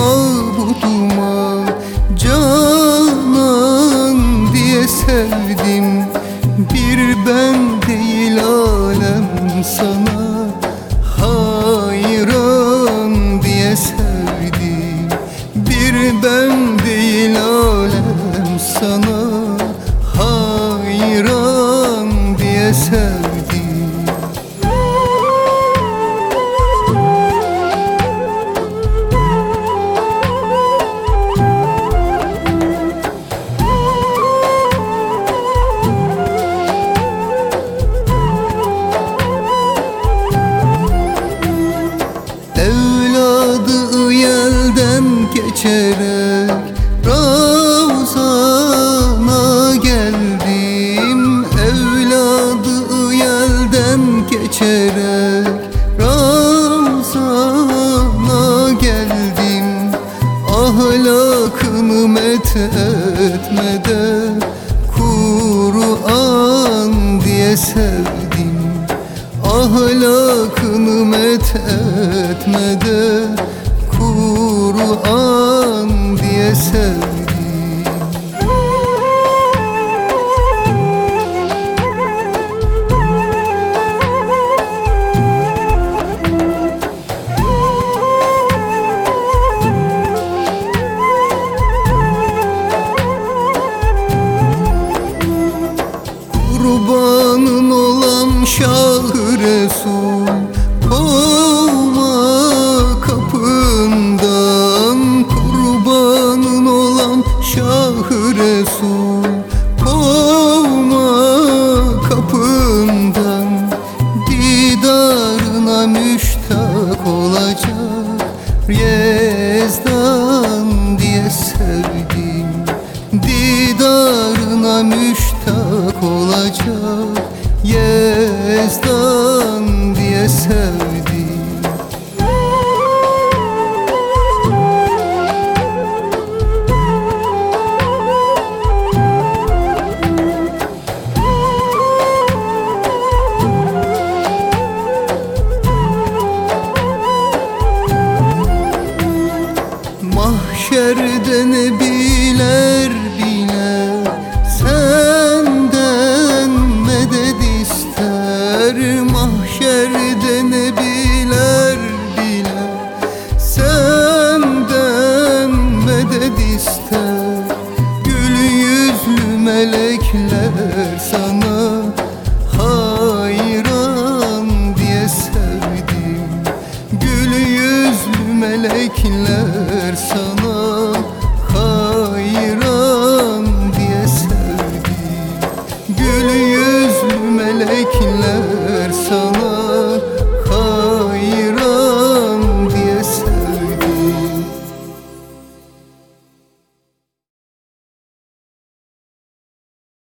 mabuduma Canan diye sevdim. Bir ben değil alem sana Hayran diye sevdim. Bir ben değil alem sana geçerek Ravzana geldim. Evladı yelden geçerek Ravzana geldim. Ahlakını met etmede Kur'an diye sevdim. Ahlakını met etmede Kur'an Kurbanın olam Şah Resul Yezdan diye sevdim Didarına müştak olacak. Yezdan diye sevdim melekler sana hayran diye sevdim. Gül yüzlü melekler sana